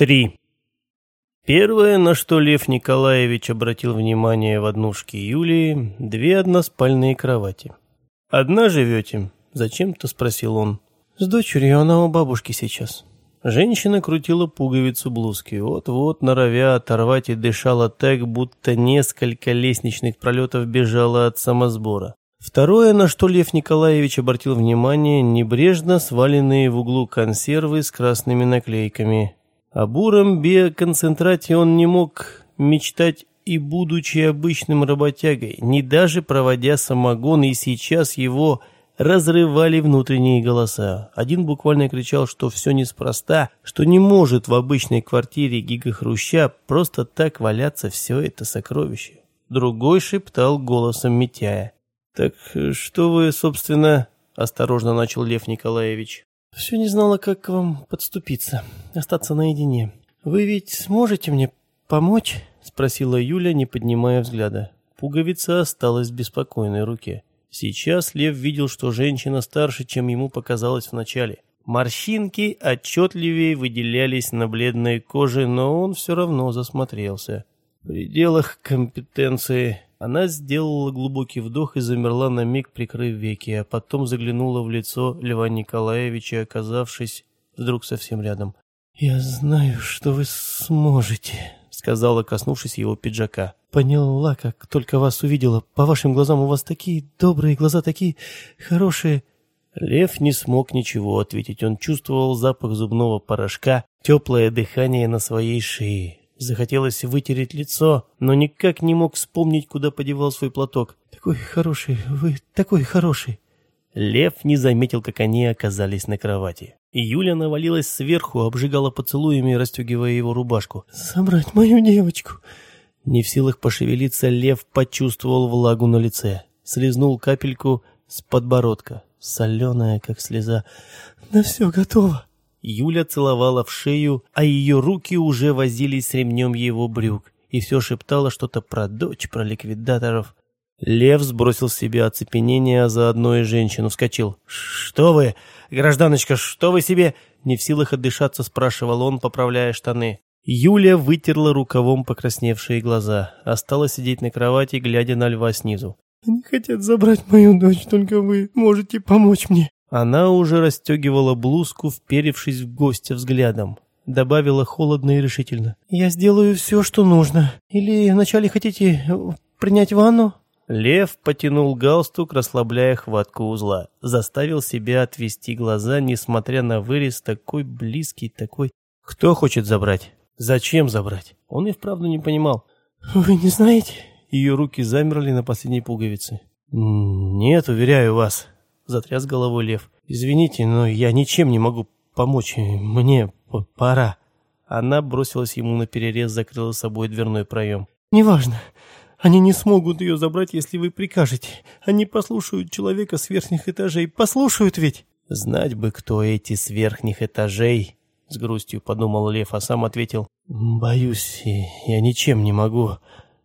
3. Первое, на что Лев Николаевич обратил внимание в однушке Юлии, две односпальные кровати. «Одна живете?» – зачем-то спросил он. «С дочерью она у бабушки сейчас». Женщина крутила пуговицу блузки, вот-вот норовя оторвать и дышала так, будто несколько лестничных пролетов бежала от самосбора. Второе, на что Лев Николаевич обратил внимание, небрежно сваленные в углу консервы с красными наклейками. О буром биоконцентрате он не мог мечтать и будучи обычным работягой, не даже проводя самогон, и сейчас его разрывали внутренние голоса. Один буквально кричал, что все неспроста, что не может в обычной квартире гигахруща просто так валяться все это сокровище. Другой шептал голосом Митяя. «Так что вы, собственно...» — осторожно начал Лев Николаевич. «Все не знала, как к вам подступиться, остаться наедине. Вы ведь сможете мне помочь?» — спросила Юля, не поднимая взгляда. Пуговица осталась в беспокойной руке. Сейчас Лев видел, что женщина старше, чем ему показалось вначале. Морщинки отчетливее выделялись на бледной коже, но он все равно засмотрелся. В пределах компетенции она сделала глубокий вдох и замерла на миг, прикрыв веки, а потом заглянула в лицо Льва Николаевича, оказавшись вдруг совсем рядом. «Я знаю, что вы сможете», — сказала, коснувшись его пиджака. «Поняла, как только вас увидела. По вашим глазам у вас такие добрые глаза, такие хорошие». Лев не смог ничего ответить. Он чувствовал запах зубного порошка, теплое дыхание на своей шее. Захотелось вытереть лицо, но никак не мог вспомнить, куда подевал свой платок. «Такой хороший, вы такой хороший!» Лев не заметил, как они оказались на кровати. Юля навалилась сверху, обжигала поцелуями, расстегивая его рубашку. «Собрать мою девочку!» Не в силах пошевелиться, Лев почувствовал влагу на лице. Слизнул капельку с подбородка, соленая, как слеза. «На все готово!» Юля целовала в шею, а ее руки уже возились с ремнем его брюк и все шептала что-то про дочь, про ликвидаторов. Лев сбросил с себя оцепенение, а заодно и женщину вскочил. «Что вы, гражданочка, что вы себе?» Не в силах отдышаться, спрашивал он, поправляя штаны. Юля вытерла рукавом покрасневшие глаза, осталась сидеть на кровати, глядя на льва снизу. «Они хотят забрать мою дочь, только вы можете помочь мне». Она уже расстегивала блузку, вперевшись в гостя взглядом. Добавила холодно и решительно. «Я сделаю все, что нужно. Или вначале хотите э, принять ванну?» Лев потянул галстук, расслабляя хватку узла. Заставил себя отвести глаза, несмотря на вырез такой близкий, такой... Кто хочет забрать? Зачем забрать? Он и вправду не понимал. «Вы не знаете?» Ее руки замерли на последней пуговице. «Нет, уверяю вас», затряс головой лев. «Извините, но я ничем не могу помочь. Мне пора». Она бросилась ему на перерез, закрыла собой дверной проем. «Неважно. Они не смогут ее забрать, если вы прикажете. Они послушают человека с верхних этажей. Послушают ведь!» «Знать бы, кто эти с верхних этажей!» С грустью подумал Лев, а сам ответил. «Боюсь, я ничем не могу».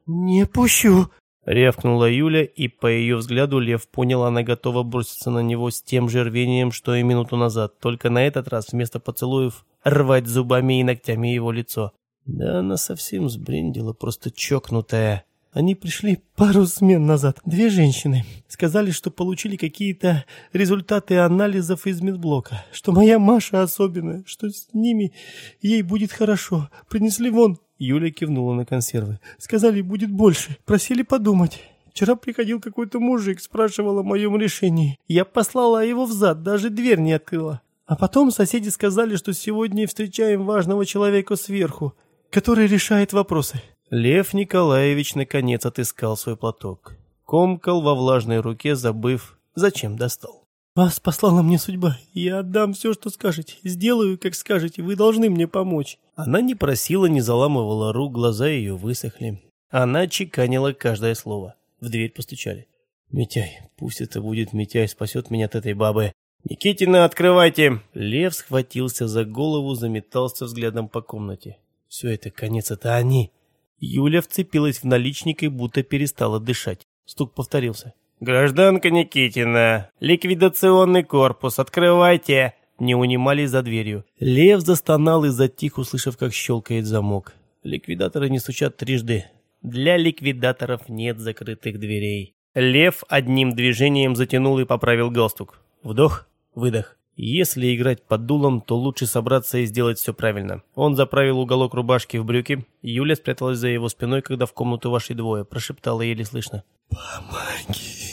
«Не пущу!» Рявкнула Юля, и по ее взгляду Лев понял, она готова броситься на него с тем же рвением, что и минуту назад, только на этот раз вместо поцелуев рвать зубами и ногтями его лицо. Да она совсем сбрендила, просто чокнутая. Они пришли пару смен назад. Две женщины. Сказали, что получили какие-то результаты анализов из медблока. Что моя Маша особенная. Что с ними ей будет хорошо. Принесли вон Юля кивнула на консервы. «Сказали, будет больше. Просили подумать. Вчера приходил какой-то мужик, спрашивал о моем решении. Я послала его в зад, даже дверь не открыла. А потом соседи сказали, что сегодня встречаем важного человека сверху, который решает вопросы». Лев Николаевич наконец отыскал свой платок. Комкал во влажной руке, забыв, зачем достал. «Вас послала мне судьба. Я отдам все, что скажете. Сделаю, как скажете. Вы должны мне помочь». Она не просила, не заламывала рук, глаза ее высохли. Она чеканила каждое слово. В дверь постучали. «Митяй, пусть это будет Митяй, спасет меня от этой бабы». «Никитина, открывайте!» Лев схватился за голову, заметался взглядом по комнате. «Все это, конец, это они!» Юля вцепилась в наличник и будто перестала дышать. Стук повторился. «Гражданка Никитина, ликвидационный корпус, открывайте!» не унимались за дверью. Лев застонал и затих, услышав, как щелкает замок. Ликвидаторы не стучат трижды. Для ликвидаторов нет закрытых дверей. Лев одним движением затянул и поправил галстук. Вдох, выдох. Если играть под дулом, то лучше собраться и сделать все правильно. Он заправил уголок рубашки в брюки. Юля спряталась за его спиной, когда в комнату вошли двое. Прошептала еле слышно. «Помоги!»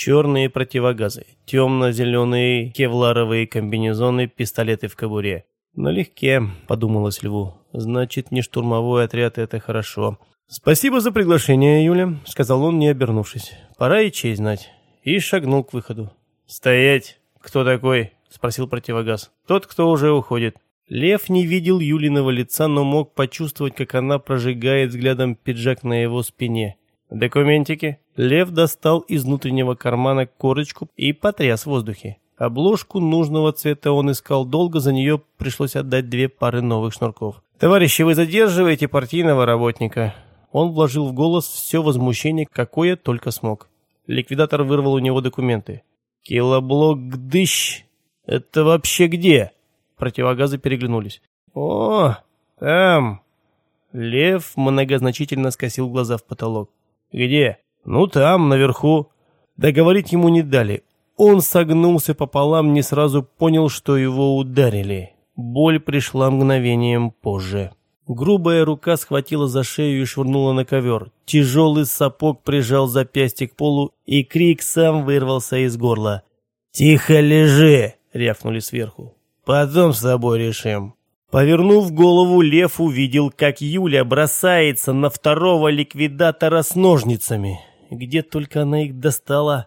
Черные противогазы, темно-зеленые кевларовые комбинезоны, пистолеты в кобуре. «Налегке», — подумалось Льву. «Значит, не штурмовой отряд — это хорошо». «Спасибо за приглашение, Юля», — сказал он, не обернувшись. «Пора и честь знать». И шагнул к выходу. «Стоять! Кто такой?» — спросил противогаз. «Тот, кто уже уходит». Лев не видел Юлиного лица, но мог почувствовать, как она прожигает взглядом пиджак на его спине. «Документики?» Лев достал из внутреннего кармана корочку и потряс в воздухе. Обложку нужного цвета он искал долго, за нее пришлось отдать две пары новых шнурков. «Товарищи, вы задерживаете партийного работника». Он вложил в голос все возмущение, какое только смог. Ликвидатор вырвал у него документы. «Килоблок дыщ! Это вообще где?» Противогазы переглянулись. «О, там!» Лев многозначительно скосил глаза в потолок. «Где?» «Ну, там, наверху». Договорить ему не дали. Он согнулся пополам, не сразу понял, что его ударили. Боль пришла мгновением позже. Грубая рука схватила за шею и швырнула на ковер. Тяжелый сапог прижал запястье к полу, и крик сам вырвался из горла. «Тихо лежи!» — рявкнули сверху. «Потом с тобой решим». Повернув голову, Лев увидел, как Юля бросается на второго ликвидатора с ножницами. Где только она их достала.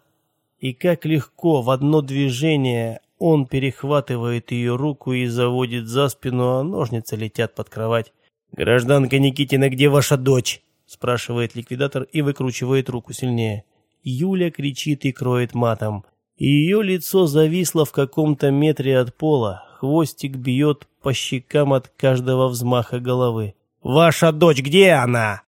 И как легко в одно движение он перехватывает ее руку и заводит за спину, а ножницы летят под кровать. «Гражданка Никитина, где ваша дочь?» спрашивает ликвидатор и выкручивает руку сильнее. Юля кричит и кроет матом. Ее лицо зависло в каком-то метре от пола, хвостик бьет по щекам от каждого взмаха головы. «Ваша дочь, где она?»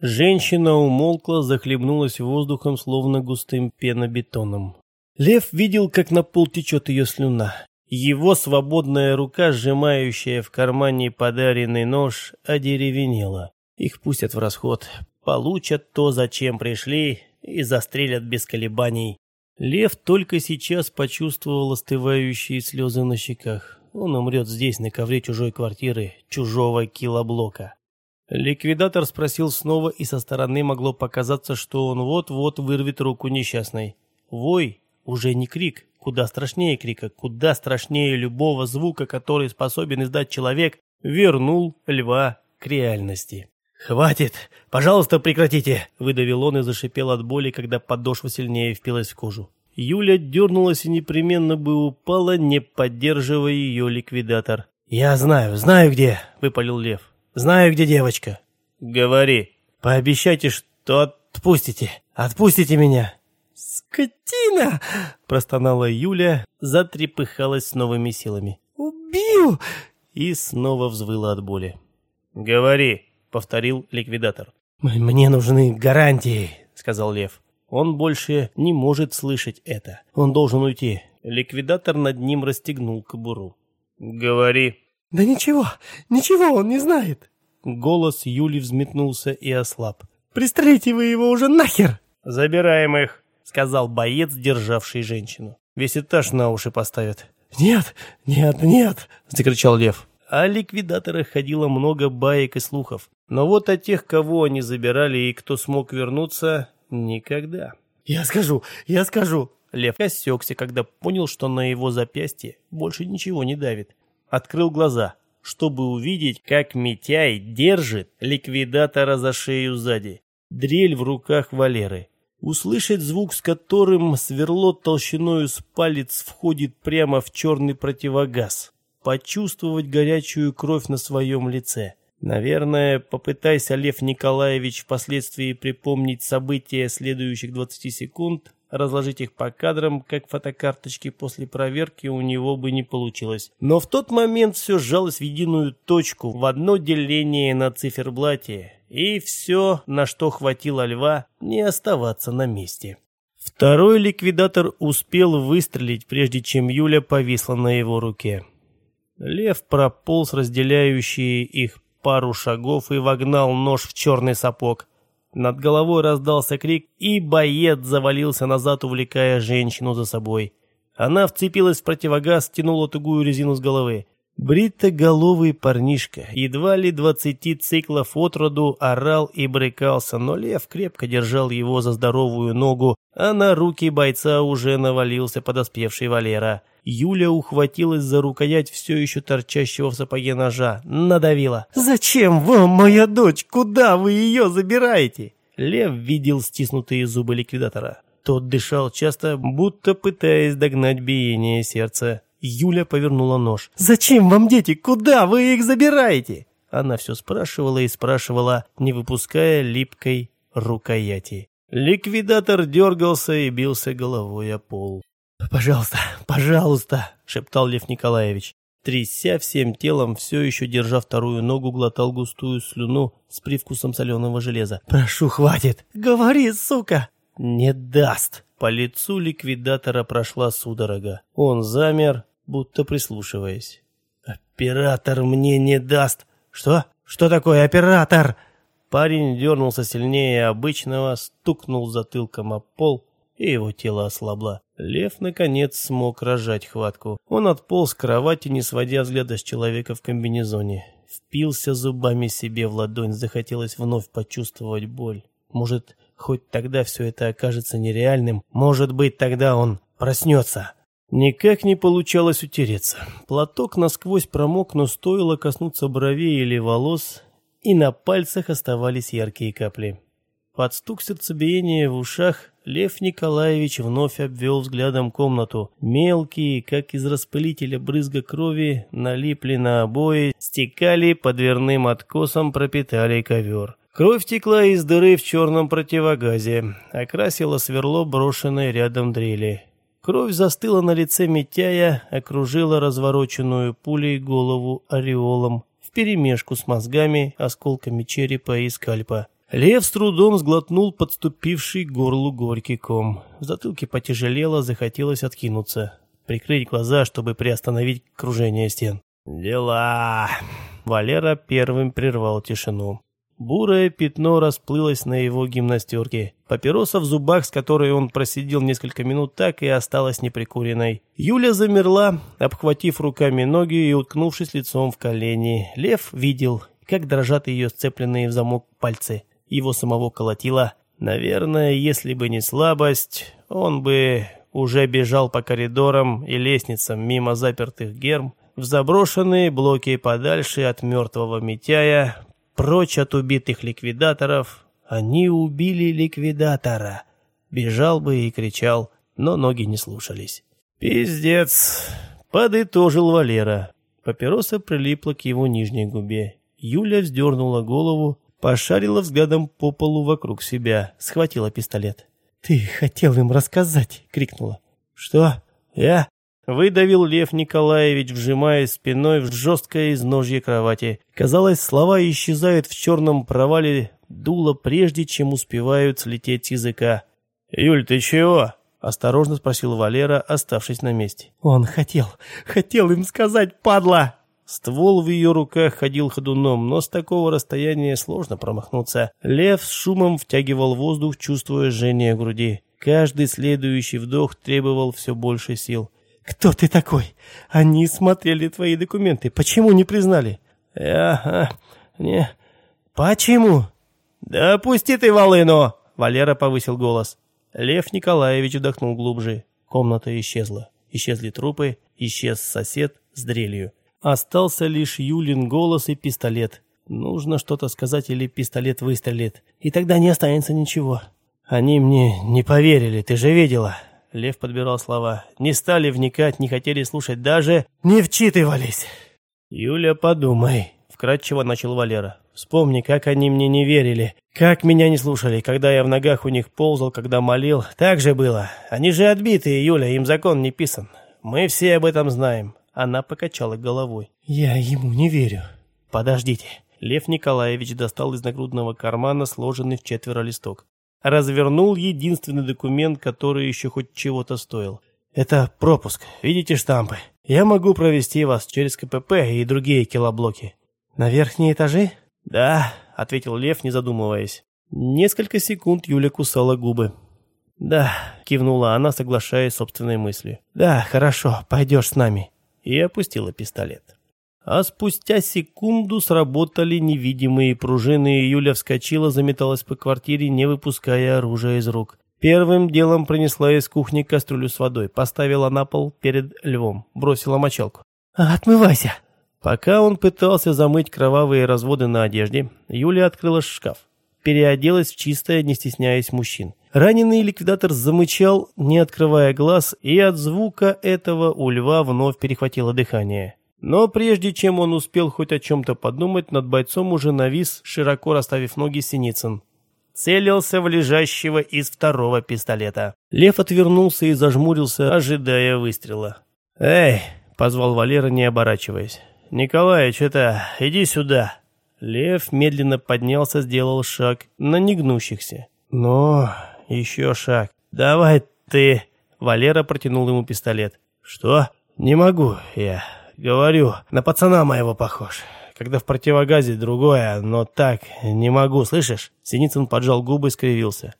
Женщина умолкла, захлебнулась воздухом, словно густым пенобетоном. Лев видел, как на пол течет ее слюна. Его свободная рука, сжимающая в кармане подаренный нож, одеревенела. Их пустят в расход, получат то, зачем пришли, и застрелят без колебаний. Лев только сейчас почувствовал остывающие слезы на щеках. Он умрет здесь, на ковре чужой квартиры, чужого килоблока. Ликвидатор спросил снова, и со стороны могло показаться, что он вот-вот вырвет руку несчастной. Вой уже не крик, куда страшнее крика, куда страшнее любого звука, который способен издать человек, вернул льва к реальности. «Хватит! Пожалуйста, прекратите!» — выдавил он и зашипел от боли, когда подошва сильнее впилась в кожу. Юля дернулась и непременно бы упала, не поддерживая ее ликвидатор. «Я знаю, знаю где!» — выпалил Лев. «Знаю, где девочка!» «Говори! Пообещайте, что отпустите! Отпустите меня!» «Скотина!» — простонала Юля, затрепыхалась с новыми силами. «Убью!» и снова взвыла от боли. «Говори!» Повторил ликвидатор. «Мне нужны гарантии», — сказал Лев. Он больше не может слышать это. Он должен уйти. Ликвидатор над ним расстегнул кобуру. «Говори». «Да ничего, ничего он не знает». Голос Юли взметнулся и ослаб. «Пристрелите вы его уже нахер!» «Забираем их», — сказал боец, державший женщину. «Весь этаж на уши поставят». «Нет, нет, нет!» — закричал Лев. О ликвидаторах ходило много баек и слухов. Но вот о тех, кого они забирали и кто смог вернуться, никогда. «Я скажу, я скажу!» Лев осекся, когда понял, что на его запястье больше ничего не давит. Открыл глаза, чтобы увидеть, как Митяй держит ликвидатора за шею сзади. Дрель в руках Валеры. Услышать звук, с которым сверло толщиною с палец входит прямо в черный противогаз. Почувствовать горячую кровь на своем лице. Наверное, попытайся Лев Николаевич впоследствии припомнить события следующих 20 секунд, разложить их по кадрам, как фотокарточки после проверки, у него бы не получилось. Но в тот момент все сжалось в единую точку, в одно деление на циферблате, и все, на что хватило льва, не оставаться на месте. Второй ликвидатор успел выстрелить, прежде чем Юля повисла на его руке. Лев прополз разделяющие их пару шагов и вогнал нож в черный сапог. Над головой раздался крик, и боец завалился назад, увлекая женщину за собой. Она вцепилась в противогаз, тянула тугую резину с головы. Бритоголовый парнишка, едва ли двадцати циклов от роду, орал и брыкался, но лев крепко держал его за здоровую ногу, а на руки бойца уже навалился подоспевший Валера. Юля ухватилась за рукоять все еще торчащего в сапоге ножа, надавила. «Зачем вам моя дочь? Куда вы ее забираете?» Лев видел стиснутые зубы ликвидатора. Тот дышал часто, будто пытаясь догнать биение сердца. Юля повернула нож. «Зачем вам дети? Куда вы их забираете?» Она все спрашивала и спрашивала, не выпуская липкой рукояти. Ликвидатор дергался и бился головой о пол. «Пожалуйста, пожалуйста!» — шептал Лев Николаевич. Тряся всем телом, все еще держа вторую ногу, глотал густую слюну с привкусом соленого железа. «Прошу, хватит! Говори, сука!» «Не даст!» По лицу ликвидатора прошла судорога. Он замер, будто прислушиваясь. «Оператор мне не даст!» «Что? Что такое оператор?» Парень дернулся сильнее обычного, стукнул затылком о пол, и его тело ослабло. Лев, наконец, смог рожать хватку. Он отполз к кровати, не сводя взгляда с человека в комбинезоне. Впился зубами себе в ладонь, захотелось вновь почувствовать боль. Может, хоть тогда все это окажется нереальным, может быть, тогда он проснется. Никак не получалось утереться. Платок насквозь промок, но стоило коснуться бровей или волос, и на пальцах оставались яркие капли. Под стук сердцебиения в ушах Лев Николаевич вновь обвел взглядом комнату. Мелкие, как из распылителя брызга крови, налипли на обои, стекали по дверным откосам, пропитали ковер. Кровь текла из дыры в черном противогазе, окрасила сверло, брошенное рядом дрели. Кровь застыла на лице Митяя, окружила развороченную пулей голову ореолом, вперемешку с мозгами, осколками черепа и скальпа. Лев с трудом сглотнул подступивший к горлу горький ком. В затылке потяжелело, захотелось откинуться. Прикрыть глаза, чтобы приостановить кружение стен. «Дела!» Валера первым прервал тишину. Бурое пятно расплылось на его гимнастерке. Папироса в зубах, с которой он просидел несколько минут, так и осталась неприкуренной. Юля замерла, обхватив руками ноги и уткнувшись лицом в колени. Лев видел, как дрожат ее сцепленные в замок пальцы. Его самого колотило. Наверное, если бы не слабость, он бы уже бежал по коридорам и лестницам мимо запертых герм, в заброшенные блоки подальше от мертвого Митяя, Прочь от убитых ликвидаторов. Они убили ликвидатора. Бежал бы и кричал, но ноги не слушались. «Пиздец!» — подытожил Валера. Папироса прилипла к его нижней губе. Юля вздернула голову, пошарила взглядом по полу вокруг себя, схватила пистолет. «Ты хотел им рассказать!» — крикнула. «Что? Я?» Выдавил Лев Николаевич, вжимая спиной в жесткое изножье кровати. Казалось, слова исчезают в черном провале дула, прежде чем успевают слететь с языка. «Юль, ты чего?» — осторожно спросил Валера, оставшись на месте. «Он хотел, хотел им сказать, падла!» Ствол в ее руках ходил ходуном, но с такого расстояния сложно промахнуться. Лев с шумом втягивал воздух, чувствуя жжение груди. Каждый следующий вдох требовал все больше сил. «Кто ты такой? Они смотрели твои документы. Почему не признали?» «Ага, не... Почему?» «Да пусти ты волыну!» Валера повысил голос. Лев Николаевич вдохнул глубже. Комната исчезла. Исчезли трупы, исчез сосед с дрелью. Остался лишь Юлин голос и пистолет. Нужно что-то сказать или пистолет выстрелит. И тогда не останется ничего. Они мне не поверили, ты же видела. Лев подбирал слова. Не стали вникать, не хотели слушать, даже не вчитывались. «Юля, подумай», — вкратчиво начал Валера. «Вспомни, как они мне не верили, как меня не слушали, когда я в ногах у них ползал, когда молил. Так же было. Они же отбитые, Юля, им закон не писан. Мы все об этом знаем». Она покачала головой. «Я ему не верю». «Подождите». Лев Николаевич достал из нагрудного кармана сложенный в четверо листок. Развернул единственный документ, который еще хоть чего-то стоил. «Это пропуск. Видите штампы? Я могу провести вас через КПП и другие килоблоки». «На верхние этажи?» «Да», — ответил Лев, не задумываясь. Несколько секунд Юля кусала губы. «Да», — кивнула она, соглашаясь с собственной мыслью. «Да, хорошо, пойдешь с нами». И опустила пистолет. А спустя секунду сработали невидимые пружины, и Юля вскочила, заметалась по квартире, не выпуская оружия из рук. Первым делом принесла из кухни кастрюлю с водой, поставила на пол перед львом, бросила мочалку. «Отмывайся!» Пока он пытался замыть кровавые разводы на одежде, Юля открыла шкаф. Переоделась в чистое, не стесняясь мужчин. Раненый ликвидатор замычал, не открывая глаз, и от звука этого у льва вновь перехватило дыхание. Но прежде чем он успел хоть о чем-то подумать, над бойцом уже навис, широко расставив ноги Синицын целился в лежащего из второго пистолета. Лев отвернулся и зажмурился, ожидая выстрела. «Эй!» — позвал Валера, не оборачиваясь. «Николай, что-то иди сюда!» Лев медленно поднялся, сделал шаг на негнущихся. «Но еще шаг. Давай ты!» Валера протянул ему пистолет. «Что? Не могу я. Говорю, на пацана моего похож когда в противогазе другое, но так не могу, слышишь?» Синицын поджал губы и скривился.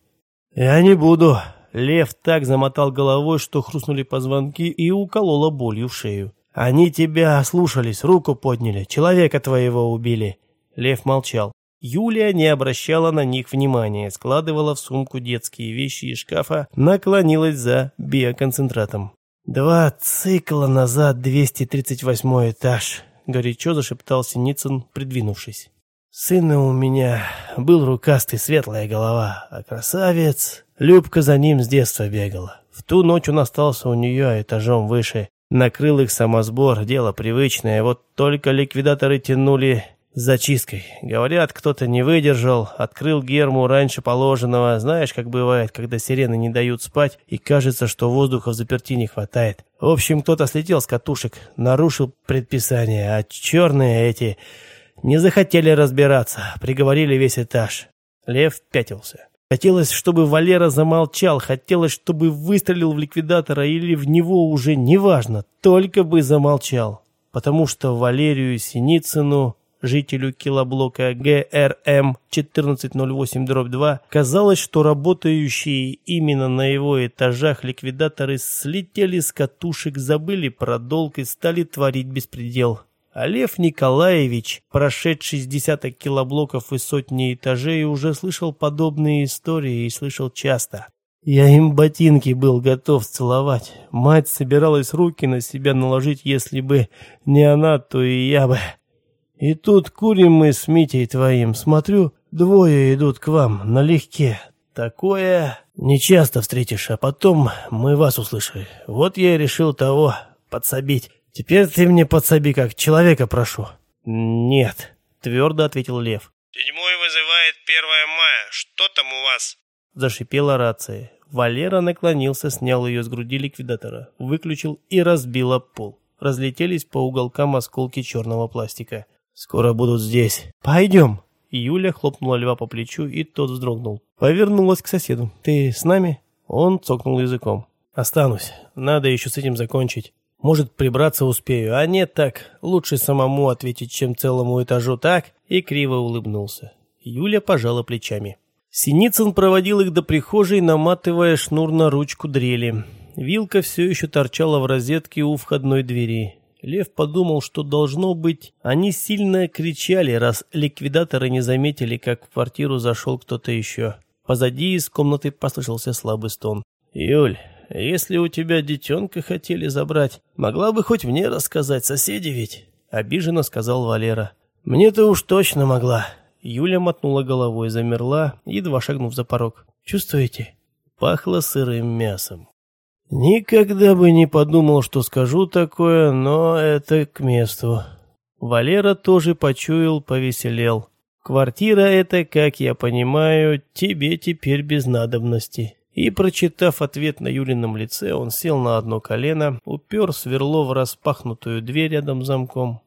«Я не буду». Лев так замотал головой, что хрустнули позвонки и уколола болью в шею. «Они тебя слушались, руку подняли, человека твоего убили». Лев молчал. Юлия не обращала на них внимания, складывала в сумку детские вещи из шкафа, наклонилась за биоконцентратом. «Два цикла назад, 238 этаж», — горячо зашептал Синицын, придвинувшись. «Сына у меня был рукастый, светлая голова, а красавец...» Любка за ним с детства бегала. В ту ночь он остался у нее этажом выше. Накрыл их самосбор, дело привычное. Вот только ликвидаторы тянули зачисткой. Говорят, кто-то не выдержал, открыл герму раньше положенного. Знаешь, как бывает, когда сирены не дают спать, и кажется, что воздуха в заперти не хватает. В общем, кто-то слетел с катушек, нарушил предписание, а черные эти не захотели разбираться, приговорили весь этаж. Лев пятился. Хотелось, чтобы Валера замолчал, хотелось, чтобы выстрелил в ликвидатора или в него уже неважно, только бы замолчал. Потому что Валерию Синицыну жителю килоблока ГРМ 1408-2, казалось, что работающие именно на его этажах ликвидаторы слетели с катушек, забыли про долг и стали творить беспредел. А Лев Николаевич, прошедший с десяток килоблоков и сотни этажей, уже слышал подобные истории и слышал часто. Я им ботинки был готов целовать. Мать собиралась руки на себя наложить, если бы не она, то и я бы. И тут курим мы с Митей твоим, смотрю, двое идут к вам налегке. Такое нечасто встретишь, а потом мы вас услышали. Вот я и решил того подсобить. Теперь ты мне подсоби, как человека прошу. Нет, твердо ответил Лев. Седьмой вызывает первое мая. Что там у вас? Зашипела рация. Валера наклонился, снял ее с груди ликвидатора, выключил и разбил об пол. Разлетелись по уголкам осколки черного пластика. «Скоро будут здесь. Пойдем!» Юля хлопнула льва по плечу, и тот вздрогнул. Повернулась к соседу. «Ты с нами?» Он цокнул языком. «Останусь. Надо еще с этим закончить. Может, прибраться успею, а нет так. Лучше самому ответить, чем целому этажу так». И криво улыбнулся. Юля пожала плечами. Синицын проводил их до прихожей, наматывая шнур на ручку дрели. Вилка все еще торчала в розетке у входной двери. Лев подумал, что должно быть, они сильно кричали, раз ликвидаторы не заметили, как в квартиру зашел кто-то еще. Позади из комнаты послышался слабый стон. «Юль, если у тебя детенка хотели забрать, могла бы хоть мне рассказать, соседи ведь?» Обиженно сказал Валера. «Мне-то уж точно могла». Юля мотнула головой, замерла, едва шагнув за порог. «Чувствуете?» Пахло сырым мясом. Никогда бы не подумал, что скажу такое, но это к месту. Валера тоже почуял, повеселел. Квартира эта, как я понимаю, тебе теперь без надобности. И, прочитав ответ на Юлином лице, он сел на одно колено, упер сверло в распахнутую дверь рядом с замком.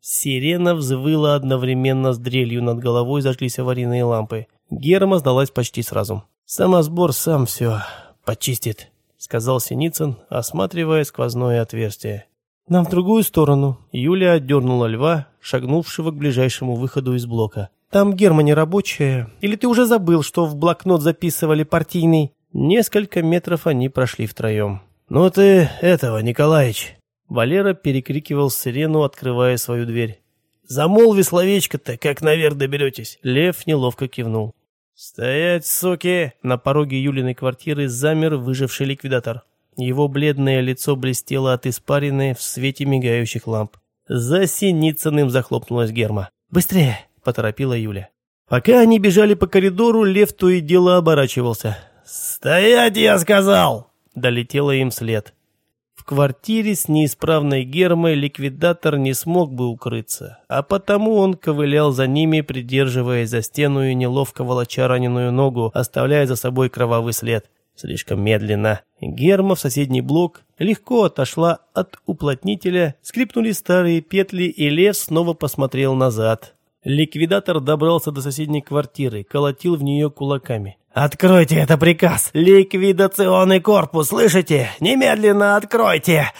Сирена взвыла одновременно с дрелью над головой, зажглись аварийные лампы. Герма сдалась почти сразу. «Самосбор сам все почистит», — сказал Синицын, осматривая сквозное отверстие. «Нам в другую сторону». Юлия отдернула льва, шагнувшего к ближайшему выходу из блока. «Там Германия рабочая. Или ты уже забыл, что в блокнот записывали партийный?» Несколько метров они прошли втроем. «Ну ты этого, Николаич!» Валера перекрикивал сирену, открывая свою дверь. «Замолви словечко-то, как наверх доберетесь!» Лев неловко кивнул. «Стоять, суки!» На пороге Юлиной квартиры замер выживший ликвидатор. Его бледное лицо блестело от испарины в свете мигающих ламп. За Синицыным захлопнулась герма. «Быстрее!» – поторопила Юля. Пока они бежали по коридору, лев то и дело оборачивался. «Стоять, я сказал!» – долетело им след. В квартире с неисправной гермой ликвидатор не смог бы укрыться, а потому он ковылял за ними, придерживаясь за стену и неловко волоча раненую ногу, оставляя за собой кровавый след. Слишком медленно. Герма в соседний блок легко отошла от уплотнителя, скрипнули старые петли, и лев снова посмотрел назад. Ликвидатор добрался до соседней квартиры, колотил в нее кулаками. «Откройте, это приказ! Ликвидационный корпус, слышите? Немедленно откройте!»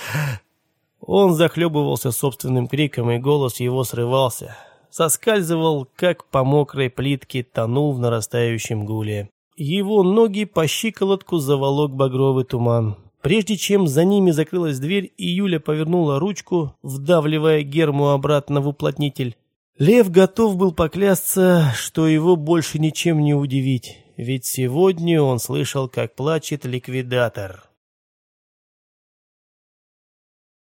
Он захлебывался собственным криком, и голос его срывался. Соскальзывал, как по мокрой плитке, тонул в нарастающем гуле. Его ноги по щиколотку заволок багровый туман. Прежде чем за ними закрылась дверь, и Юля повернула ручку, вдавливая герму обратно в уплотнитель. Лев готов был поклясться, что его больше ничем не удивить ведь сегодня он слышал, как плачет ликвидатор.